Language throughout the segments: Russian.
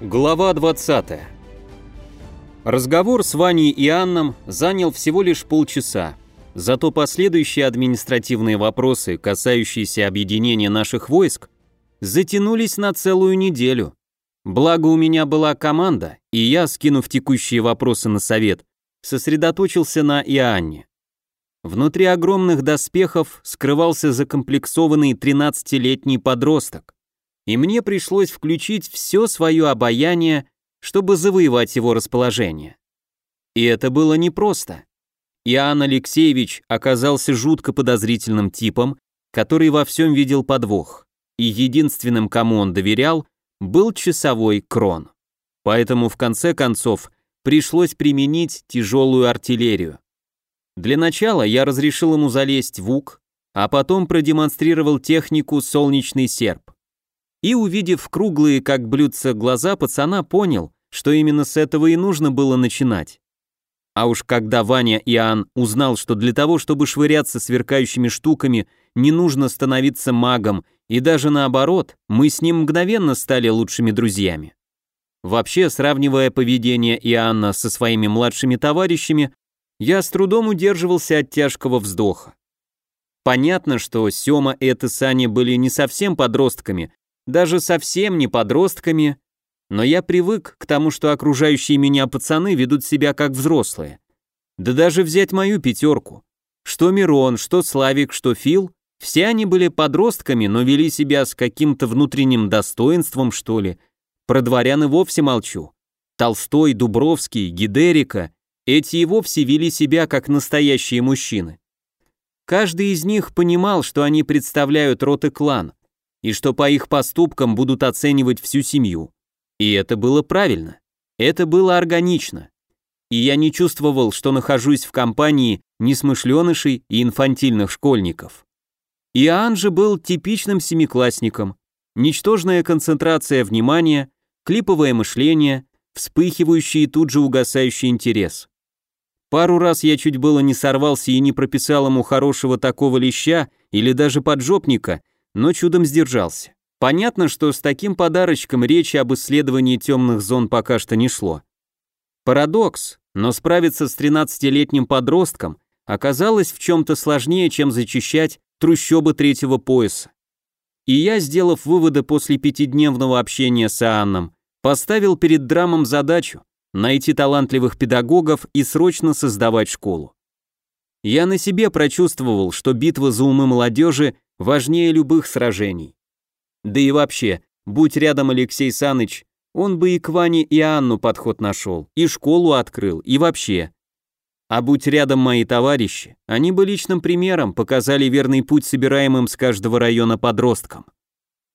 Глава 20. Разговор с Ваней и Анном занял всего лишь полчаса. Зато последующие административные вопросы, касающиеся объединения наших войск, затянулись на целую неделю. Благо у меня была команда, и я, скинув текущие вопросы на совет, сосредоточился на Иоанне. Внутри огромных доспехов скрывался закомплексованный 13-летний подросток и мне пришлось включить все свое обаяние, чтобы завоевать его расположение. И это было непросто. Иоанн Алексеевич оказался жутко подозрительным типом, который во всем видел подвох, и единственным, кому он доверял, был часовой крон. Поэтому в конце концов пришлось применить тяжелую артиллерию. Для начала я разрешил ему залезть в УК, а потом продемонстрировал технику «Солнечный серп». И, увидев круглые, как блюдца, глаза пацана, понял, что именно с этого и нужно было начинать. А уж когда Ваня и Иоанн узнал, что для того, чтобы швыряться сверкающими штуками, не нужно становиться магом, и даже наоборот, мы с ним мгновенно стали лучшими друзьями. Вообще, сравнивая поведение Иоанна со своими младшими товарищами, я с трудом удерживался от тяжкого вздоха. Понятно, что Сёма и Саня были не совсем подростками, даже совсем не подростками, но я привык к тому, что окружающие меня пацаны ведут себя как взрослые. Да даже взять мою пятерку. Что Мирон, что Славик, что Фил, все они были подростками, но вели себя с каким-то внутренним достоинством, что ли. Про дворян и вовсе молчу. Толстой, Дубровский, Гидерика, эти и вовсе вели себя как настоящие мужчины. Каждый из них понимал, что они представляют род и клан, и что по их поступкам будут оценивать всю семью. И это было правильно. Это было органично. И я не чувствовал, что нахожусь в компании несмышленышей и инфантильных школьников. Иоанн же был типичным семиклассником. Ничтожная концентрация внимания, клиповое мышление, вспыхивающий и тут же угасающий интерес. Пару раз я чуть было не сорвался и не прописал ему хорошего такого леща или даже поджопника, но чудом сдержался. Понятно, что с таким подарочком речи об исследовании темных зон пока что не шло. Парадокс, но справиться с 13-летним подростком оказалось в чем-то сложнее, чем зачищать трущобы третьего пояса. И я, сделав выводы после пятидневного общения с Анном, поставил перед драмом задачу найти талантливых педагогов и срочно создавать школу. Я на себе прочувствовал, что битва за умы молодежи важнее любых сражений. Да и вообще, будь рядом Алексей Саныч, он бы и к Ване и Анну подход нашел, и школу открыл, и вообще. А будь рядом мои товарищи, они бы личным примером показали верный путь собираемым с каждого района подросткам.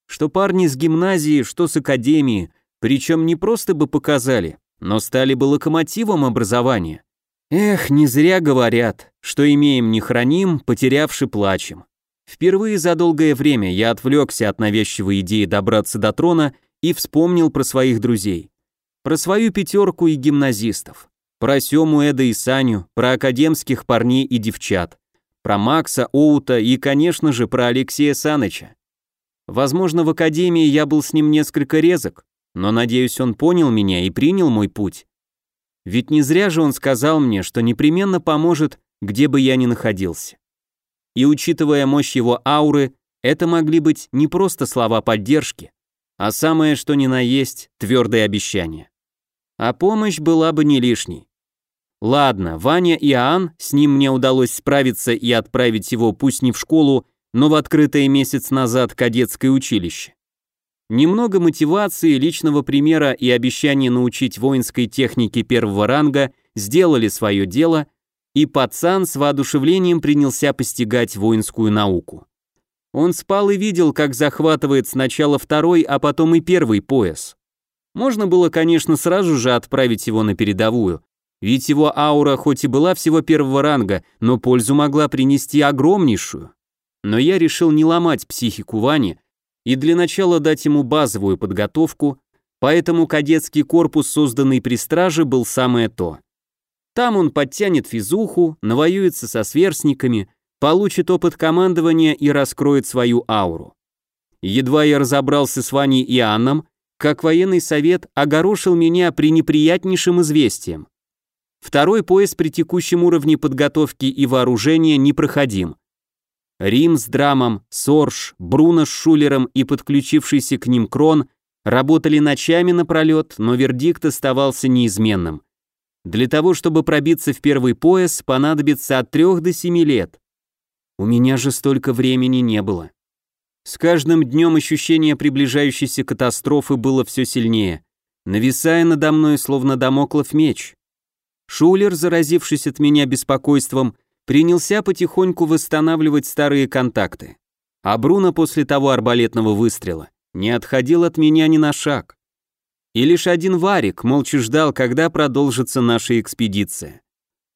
Что парни с гимназии, что с академии, причем не просто бы показали, но стали бы локомотивом образования. Эх, не зря говорят, что имеем не храним, потерявши плачем. Впервые за долгое время я отвлекся от навязчивой идеи добраться до трона и вспомнил про своих друзей. Про свою пятерку и гимназистов. Про Сему, Эда и Саню, про академских парней и девчат. Про Макса, Оута и, конечно же, про Алексея Саныча. Возможно, в академии я был с ним несколько резок, но, надеюсь, он понял меня и принял мой путь. Ведь не зря же он сказал мне, что непременно поможет, где бы я ни находился. И учитывая мощь его ауры, это могли быть не просто слова поддержки, а самое что ни на есть твердое обещание. А помощь была бы не лишней. Ладно, Ваня и Аан, с ним мне удалось справиться и отправить его пусть не в школу, но в открытое месяц назад кадетское училище. Немного мотивации, личного примера и обещания научить воинской технике первого ранга сделали свое дело, и пацан с воодушевлением принялся постигать воинскую науку. Он спал и видел, как захватывает сначала второй, а потом и первый пояс. Можно было, конечно, сразу же отправить его на передовую, ведь его аура хоть и была всего первого ранга, но пользу могла принести огромнейшую. Но я решил не ломать психику Вани и для начала дать ему базовую подготовку, поэтому кадетский корпус, созданный при страже, был самое то. Там он подтянет физуху, навоюется со сверстниками, получит опыт командования и раскроет свою ауру. Едва я разобрался с Ваней и Анном, как военный совет огорошил меня при неприятнейшем известием. Второй пояс при текущем уровне подготовки и вооружения непроходим. Рим с Драмом, Сорж, Бруно с Шулером и подключившийся к ним Крон работали ночами напролет, но вердикт оставался неизменным. Для того, чтобы пробиться в первый пояс, понадобится от трех до семи лет. У меня же столько времени не было. С каждым днем ощущение приближающейся катастрофы было все сильнее, нависая надо мной, словно домоклов меч. Шулер, заразившись от меня беспокойством, принялся потихоньку восстанавливать старые контакты. А Бруно после того арбалетного выстрела не отходил от меня ни на шаг. И лишь один Варик молча ждал, когда продолжится наша экспедиция.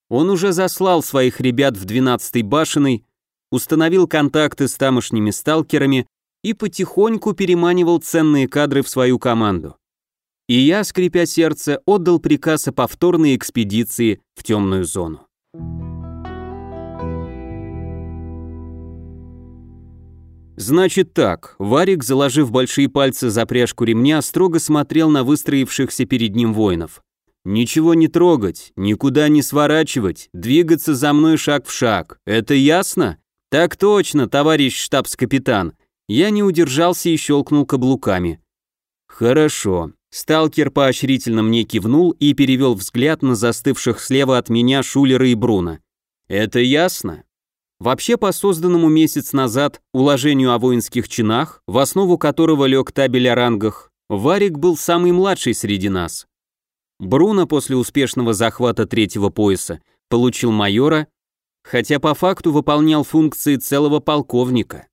Он уже заслал своих ребят в 12-й башенной, установил контакты с тамошними сталкерами и потихоньку переманивал ценные кадры в свою команду. И я, скрипя сердце, отдал приказ о повторной экспедиции в темную зону. Значит так, Варик, заложив большие пальцы за пряжку ремня, строго смотрел на выстроившихся перед ним воинов. «Ничего не трогать, никуда не сворачивать, двигаться за мной шаг в шаг. Это ясно?» «Так точно, товарищ штабс-капитан». Я не удержался и щелкнул каблуками. «Хорошо». Сталкер поощрительно мне кивнул и перевел взгляд на застывших слева от меня Шулера и Бруна. «Это ясно?» Вообще по созданному месяц назад уложению о воинских чинах, в основу которого лег табель о рангах, Варик был самый младший среди нас. Бруно после успешного захвата третьего пояса получил майора, хотя по факту выполнял функции целого полковника.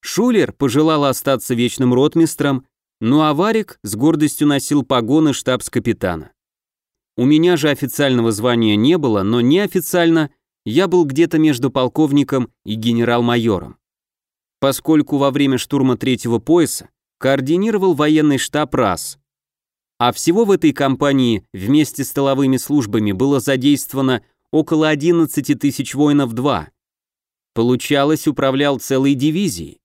Шулер пожелал остаться вечным ротмистром, ну а Варик с гордостью носил погоны штабс-капитана. У меня же официального звания не было, но неофициально я был где-то между полковником и генерал-майором. Поскольку во время штурма третьего пояса координировал военный штаб РАС. А всего в этой кампании вместе с тыловыми службами было задействовано около 11 тысяч воинов-2. Получалось, управлял целой дивизией.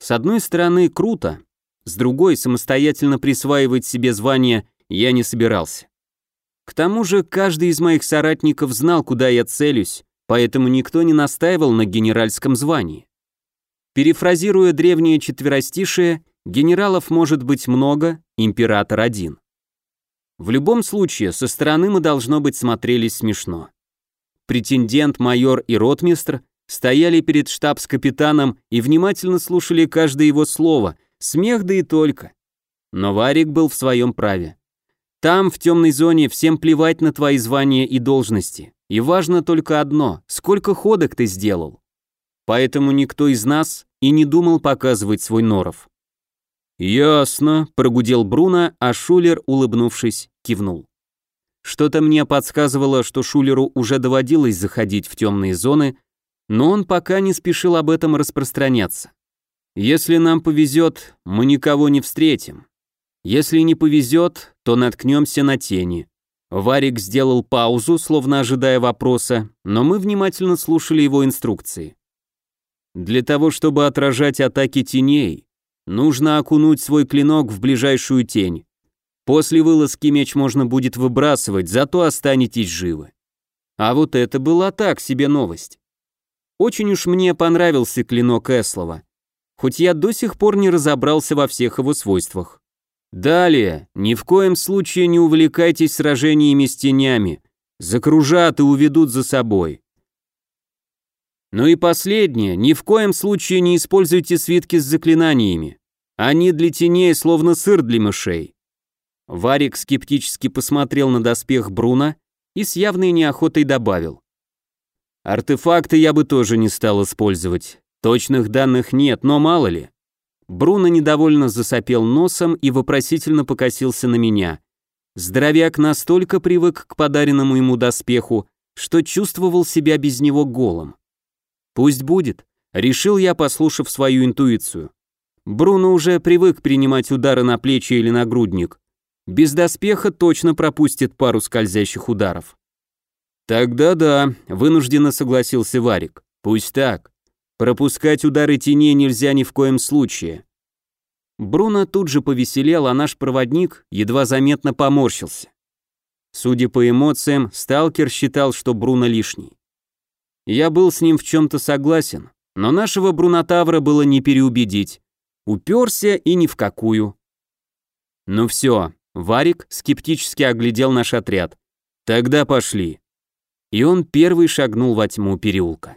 С одной стороны, круто, с другой, самостоятельно присваивать себе звание я не собирался. К тому же, каждый из моих соратников знал, куда я целюсь, поэтому никто не настаивал на генеральском звании. Перефразируя древнее четверостишее, генералов может быть много, император один. В любом случае, со стороны мы должно быть смотрелись смешно. Претендент, майор и ротмистр стояли перед штабс-капитаном и внимательно слушали каждое его слово, смех да и только. Но Варик был в своем праве. Там, в темной зоне, всем плевать на твои звания и должности. И важно только одно – сколько ходок ты сделал. Поэтому никто из нас и не думал показывать свой норов. «Ясно», – прогудел Бруно, а Шулер, улыбнувшись, кивнул. Что-то мне подсказывало, что Шулеру уже доводилось заходить в темные зоны, но он пока не спешил об этом распространяться. Если нам повезет, мы никого не встретим. Если не повезет, то наткнемся на тени. Варик сделал паузу, словно ожидая вопроса, но мы внимательно слушали его инструкции. Для того, чтобы отражать атаки теней, нужно окунуть свой клинок в ближайшую тень. После вылазки меч можно будет выбрасывать, зато останетесь живы. А вот это была так себе новость. Очень уж мне понравился клинок Эслова, хоть я до сих пор не разобрался во всех его свойствах. Далее, ни в коем случае не увлекайтесь сражениями с тенями, закружат и уведут за собой. Ну и последнее, ни в коем случае не используйте свитки с заклинаниями. Они для теней словно сыр для мышей. Варик скептически посмотрел на доспех Бруна и с явной неохотой добавил. Артефакты я бы тоже не стал использовать. Точных данных нет, но мало ли. Бруно недовольно засопел носом и вопросительно покосился на меня. Здоровяк настолько привык к подаренному ему доспеху, что чувствовал себя без него голым. Пусть будет, решил я, послушав свою интуицию. Бруно уже привык принимать удары на плечи или на грудник. Без доспеха точно пропустит пару скользящих ударов. Тогда да, вынужденно согласился Варик. Пусть так. Пропускать удары теней нельзя ни в коем случае. Бруно тут же повеселел, а наш проводник едва заметно поморщился. Судя по эмоциям, сталкер считал, что Бруно лишний. Я был с ним в чем-то согласен, но нашего Брунотавра было не переубедить. Уперся и ни в какую. Ну все, Варик скептически оглядел наш отряд. Тогда пошли. И он первый шагнул во тьму переулка.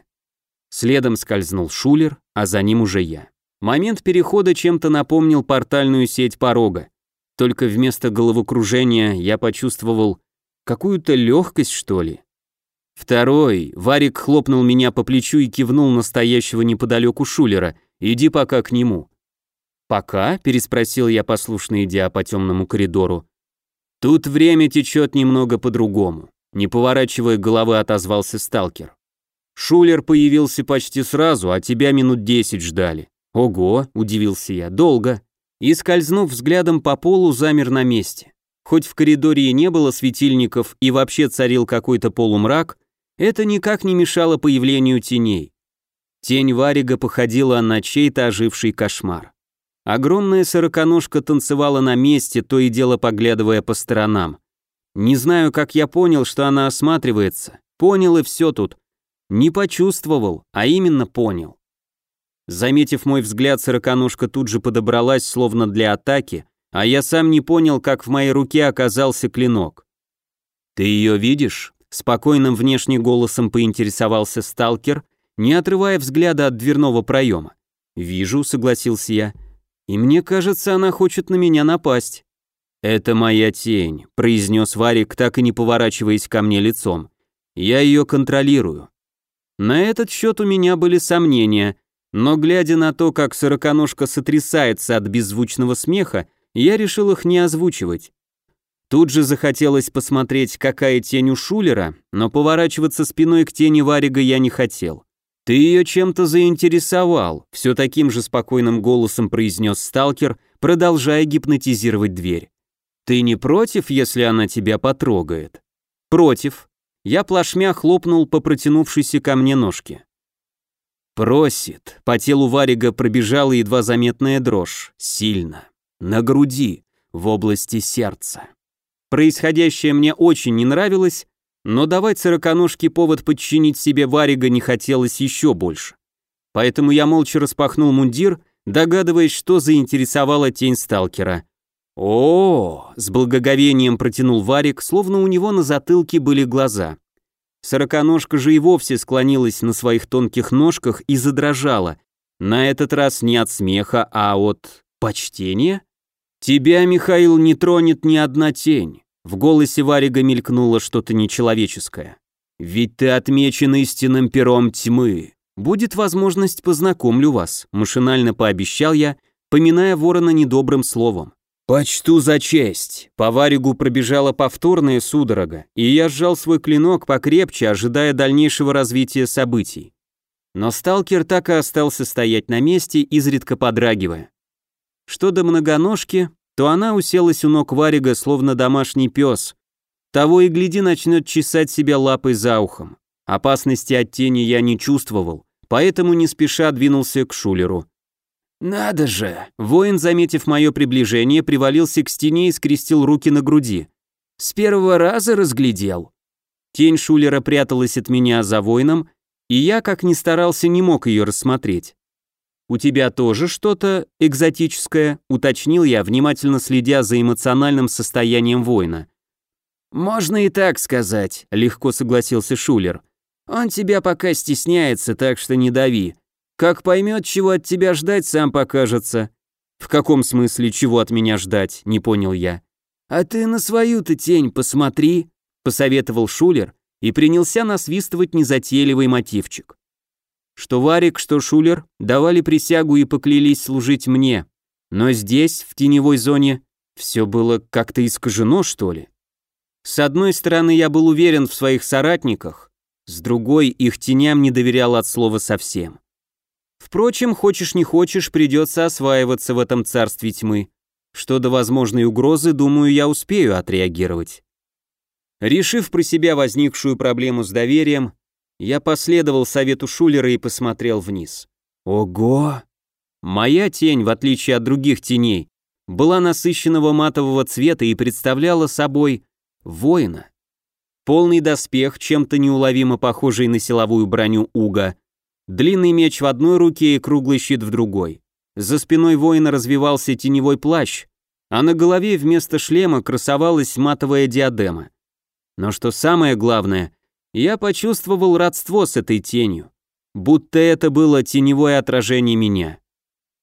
Следом скользнул Шулер, а за ним уже я. Момент перехода чем-то напомнил портальную сеть порога. Только вместо головокружения я почувствовал какую-то легкость, что ли. Второй, Варик хлопнул меня по плечу и кивнул настоящего неподалеку Шулера. «Иди пока к нему». «Пока?» – переспросил я, послушно идя по темному коридору. «Тут время течет немного по-другому», – не поворачивая головы, отозвался сталкер. «Шулер появился почти сразу, а тебя минут десять ждали». «Ого!» – удивился я. «Долго». И, скользнув взглядом по полу, замер на месте. Хоть в коридоре и не было светильников и вообще царил какой-то полумрак, это никак не мешало появлению теней. Тень Варига походила на чей-то оживший кошмар. Огромная сороконожка танцевала на месте, то и дело поглядывая по сторонам. Не знаю, как я понял, что она осматривается. Понял и все тут. Не почувствовал, а именно понял. Заметив мой взгляд, сороконожка тут же подобралась, словно для атаки, а я сам не понял, как в моей руке оказался клинок. «Ты ее видишь?» — спокойным внешним голосом поинтересовался сталкер, не отрывая взгляда от дверного проема. «Вижу», — согласился я, — и мне кажется, она хочет на меня напасть. «Это моя тень», — произнес Варик, так и не поворачиваясь ко мне лицом. «Я ее контролирую». На этот счет у меня были сомнения, но глядя на то, как сороконожка сотрясается от беззвучного смеха, я решил их не озвучивать. Тут же захотелось посмотреть, какая тень у Шулера, но поворачиваться спиной к тени Варига я не хотел. «Ты ее чем-то заинтересовал», — все таким же спокойным голосом произнес сталкер, продолжая гипнотизировать дверь. «Ты не против, если она тебя потрогает?» «Против». Я плашмя хлопнул по протянувшейся ко мне ножке. «Просит». По телу Варига пробежала едва заметная дрожь. Сильно. На груди, в области сердца. Происходящее мне очень не нравилось, но давать сороконожке повод подчинить себе Варига не хотелось еще больше. Поэтому я молча распахнул мундир, догадываясь, что заинтересовала тень сталкера. О, с благоговением протянул Варик, словно у него на затылке были глаза. Сороконожка же и вовсе склонилась на своих тонких ножках и задрожала. На этот раз не от смеха, а от почтения. Тебя, Михаил, не тронет ни одна тень. В голосе Варига мелькнуло что-то нечеловеческое. «Ведь ты отмечен истинным пером тьмы. Будет возможность, познакомлю вас», — машинально пообещал я, поминая ворона недобрым словом. «Почту за честь!» По Варигу пробежала повторная судорога, и я сжал свой клинок покрепче, ожидая дальнейшего развития событий. Но сталкер так и остался стоять на месте, изредка подрагивая. Что до многоножки, то она уселась у ног Варига, словно домашний пес. Того и гляди начнет чесать себя лапой за ухом. Опасности от тени я не чувствовал, поэтому не спеша двинулся к Шулеру. «Надо же!» Воин, заметив мое приближение, привалился к стене и скрестил руки на груди. «С первого раза разглядел». Тень Шулера пряталась от меня за воином, и я, как ни старался, не мог ее рассмотреть. «У тебя тоже что-то экзотическое?» — уточнил я, внимательно следя за эмоциональным состоянием воина. «Можно и так сказать», — легко согласился Шулер. «Он тебя пока стесняется, так что не дави. Как поймет, чего от тебя ждать, сам покажется». «В каком смысле, чего от меня ждать?» — не понял я. «А ты на свою-то тень посмотри», — посоветовал Шулер и принялся насвистывать незатейливый мотивчик. Что Варик, что Шулер давали присягу и поклялись служить мне. Но здесь, в теневой зоне, все было как-то искажено, что ли. С одной стороны, я был уверен в своих соратниках, с другой, их теням не доверял от слова совсем. Впрочем, хочешь не хочешь, придется осваиваться в этом царстве тьмы. Что до возможной угрозы, думаю, я успею отреагировать. Решив про себя возникшую проблему с доверием, я последовал совету Шулера и посмотрел вниз. Ого! Моя тень, в отличие от других теней, была насыщенного матового цвета и представляла собой воина. Полный доспех, чем-то неуловимо похожий на силовую броню Уга, длинный меч в одной руке и круглый щит в другой. За спиной воина развивался теневой плащ, а на голове вместо шлема красовалась матовая диадема. Но что самое главное, я почувствовал родство с этой тенью, будто это было теневое отражение меня.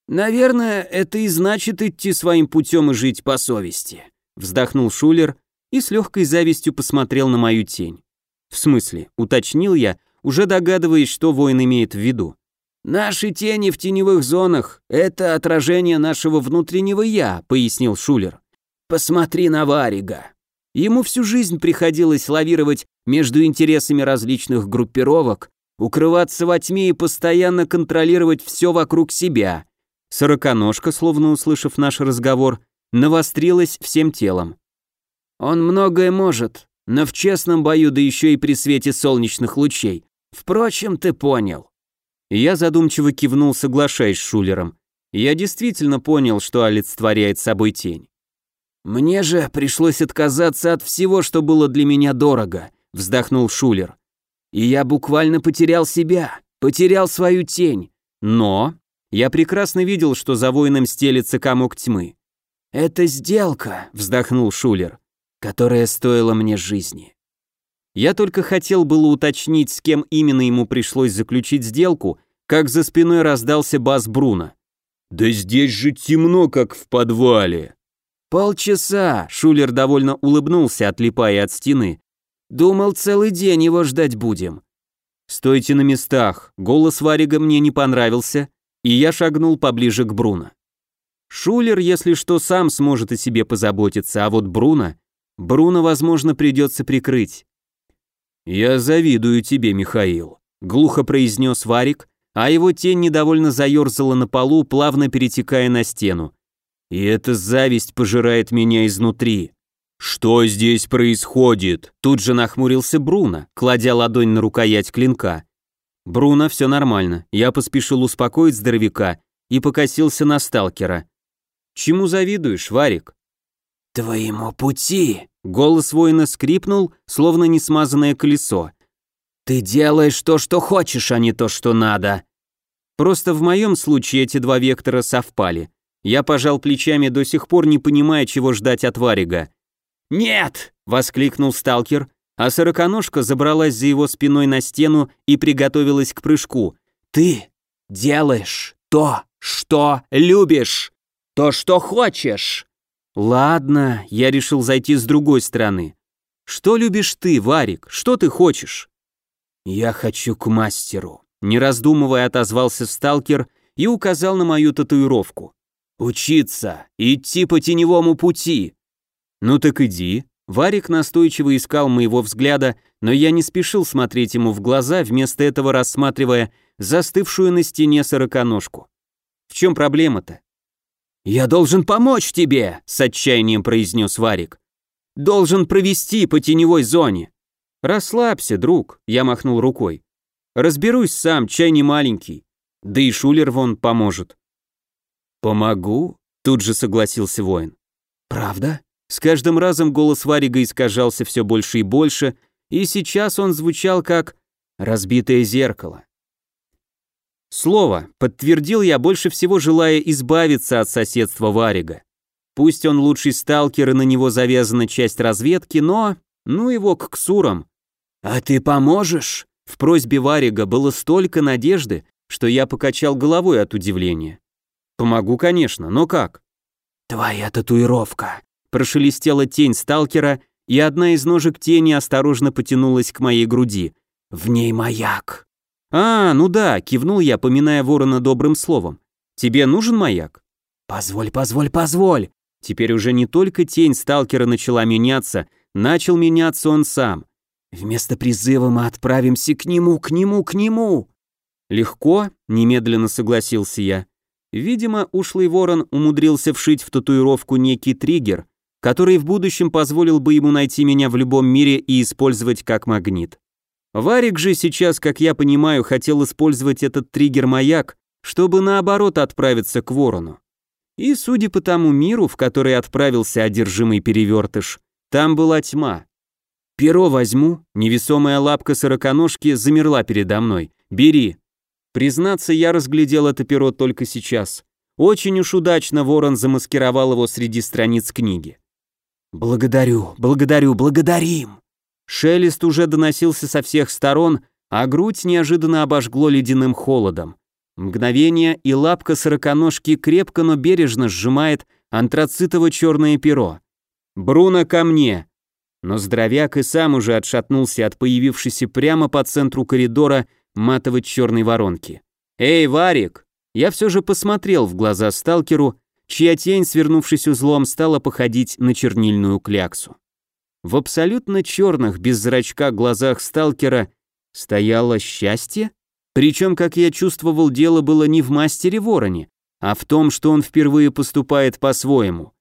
«Наверное, это и значит идти своим путем и жить по совести», вздохнул Шулер и с легкой завистью посмотрел на мою тень. «В смысле?» — уточнил я, уже догадываясь, что воин имеет в виду. «Наши тени в теневых зонах — это отражение нашего внутреннего «я», — пояснил Шулер. «Посмотри на Варига. Ему всю жизнь приходилось лавировать между интересами различных группировок, укрываться во тьме и постоянно контролировать все вокруг себя. Сороконожка, словно услышав наш разговор, навострилась всем телом. Он многое может, но в честном бою, да еще и при свете солнечных лучей. Впрочем, ты понял. Я задумчиво кивнул, соглашаясь с Шулером. Я действительно понял, что олицетворяет собой тень. «Мне же пришлось отказаться от всего, что было для меня дорого», — вздохнул Шулер. «И я буквально потерял себя, потерял свою тень. Но я прекрасно видел, что за воином стелится комок тьмы. «Это сделка», — вздохнул Шулер, — «которая стоила мне жизни». Я только хотел было уточнить, с кем именно ему пришлось заключить сделку, как за спиной раздался бас Бруно. «Да здесь же темно, как в подвале». «Полчаса», — Шулер довольно улыбнулся, отлипая от стены. «Думал, целый день его ждать будем». «Стойте на местах», голос Варига мне не понравился, и я шагнул поближе к Бруно. Шулер, если что, сам сможет о себе позаботиться, а вот Бруно... Бруно, возможно, придется прикрыть. «Я завидую тебе, Михаил», — глухо произнес Варик, а его тень недовольно заерзала на полу, плавно перетекая на стену. «И эта зависть пожирает меня изнутри». «Что здесь происходит?» Тут же нахмурился Бруно, кладя ладонь на рукоять клинка. «Бруно, все нормально». Я поспешил успокоить здоровяка и покосился на сталкера. «Чему завидуешь, Варик?» «Твоему пути!» Голос воина скрипнул, словно несмазанное колесо. «Ты делаешь то, что хочешь, а не то, что надо!» Просто в моем случае эти два вектора совпали. Я пожал плечами до сих пор, не понимая, чего ждать от Варига. «Нет!» — воскликнул сталкер, а сороконожка забралась за его спиной на стену и приготовилась к прыжку. «Ты делаешь то, что любишь, то, что хочешь». «Ладно, я решил зайти с другой стороны. Что любишь ты, Варик? Что ты хочешь?» «Я хочу к мастеру», — не раздумывая отозвался сталкер и указал на мою татуировку. «Учиться, идти по теневому пути». «Ну так иди», Варик настойчиво искал моего взгляда, но я не спешил смотреть ему в глаза, вместо этого рассматривая застывшую на стене сороконожку. В чем проблема-то? «Я должен помочь тебе», — с отчаянием произнес Варик. «Должен провести по теневой зоне». «Расслабься, друг», — я махнул рукой. «Разберусь сам, чай не маленький. Да и Шулер вон поможет». «Помогу», — тут же согласился воин. «Правда?» С каждым разом голос Варига искажался все больше и больше, и сейчас он звучал как «разбитое зеркало». Слово, подтвердил я, больше всего желая избавиться от соседства Варига. Пусть он лучший сталкер и на него завязана часть разведки, но... Ну его к ксурам. «А ты поможешь?» В просьбе Варига было столько надежды, что я покачал головой от удивления. «Помогу, конечно, но как?» «Твоя татуировка», Прошелестела тень сталкера, и одна из ножек тени осторожно потянулась к моей груди. «В ней маяк». «А, ну да», — кивнул я, поминая ворона добрым словом. «Тебе нужен маяк?» «Позволь, позволь, позволь!» Теперь уже не только тень сталкера начала меняться, начал меняться он сам. «Вместо призыва мы отправимся к нему, к нему, к нему!» «Легко», — немедленно согласился я. Видимо, ушлый ворон умудрился вшить в татуировку некий триггер, который в будущем позволил бы ему найти меня в любом мире и использовать как магнит. Варик же сейчас, как я понимаю, хотел использовать этот триггер-маяк чтобы наоборот отправиться к ворону. И, судя по тому миру, в который отправился одержимый перевертыш, там была тьма. «Перо возьму», невесомая лапка сороконожки замерла передо мной. «Бери». Признаться, я разглядел это перо только сейчас. Очень уж удачно ворон замаскировал его среди страниц книги. «Благодарю, благодарю, благодарим!» Шелест уже доносился со всех сторон, а грудь неожиданно обожгло ледяным холодом. Мгновение, и лапка сороконожки крепко, но бережно сжимает антрацитово-черное перо. «Бруно, ко мне!» Но здоровяк и сам уже отшатнулся от появившейся прямо по центру коридора матовой черной воронки. «Эй, Варик!» Я все же посмотрел в глаза сталкеру, чья тень, свернувшись узлом, стала походить на чернильную кляксу. В абсолютно черных, без зрачка глазах сталкера стояло счастье? Причем, как я чувствовал, дело было не в мастере Вороне, а в том, что он впервые поступает по-своему.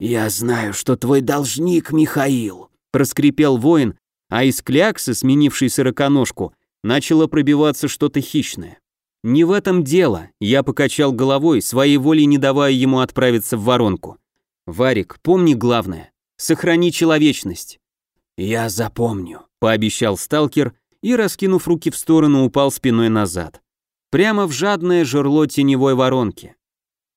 «Я знаю, что твой должник, Михаил», — проскрипел воин, а из кляксы, сменившей сороконожку, начало пробиваться что-то хищное. «Не в этом дело», — я покачал головой, своей волей не давая ему отправиться в воронку. «Варик, помни главное. Сохрани человечность». «Я запомню», — пообещал сталкер и, раскинув руки в сторону, упал спиной назад. Прямо в жадное жерло теневой воронки.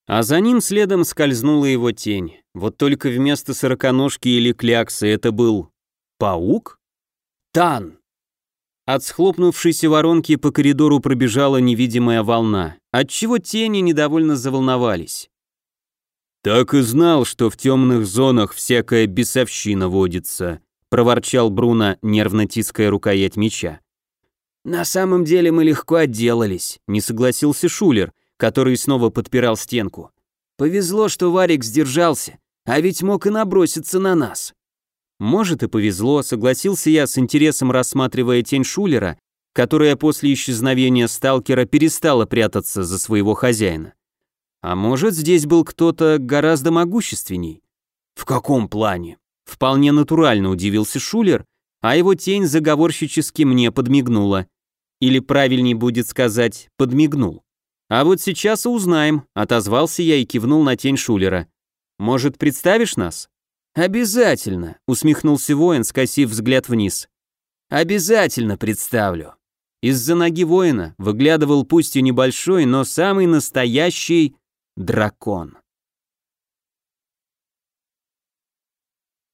А за ним следом скользнула его тень. Вот только вместо сороконожки или кляксы это был... паук? Тан! От схлопнувшейся воронки по коридору пробежала невидимая волна, отчего тени недовольно заволновались. «Так и знал, что в темных зонах всякая бесовщина водится», проворчал Бруно, нервно тиская рукоять меча. «На самом деле мы легко отделались», не согласился Шулер, который снова подпирал стенку. «Повезло, что Варик сдержался, а ведь мог и наброситься на нас». Может и повезло, согласился я с интересом рассматривая тень Шулера, которая после исчезновения сталкера перестала прятаться за своего хозяина. А может, здесь был кто-то гораздо могущественней? В каком плане? Вполне натурально удивился Шулер, а его тень заговорщически мне подмигнула. Или правильнее будет сказать, подмигнул. А вот сейчас и узнаем, отозвался я и кивнул на тень Шулера. Может, представишь нас? Обязательно, усмехнулся воин, скосив взгляд вниз. Обязательно представлю. Из-за ноги воина выглядывал пусть и небольшой, но самый настоящий дракон.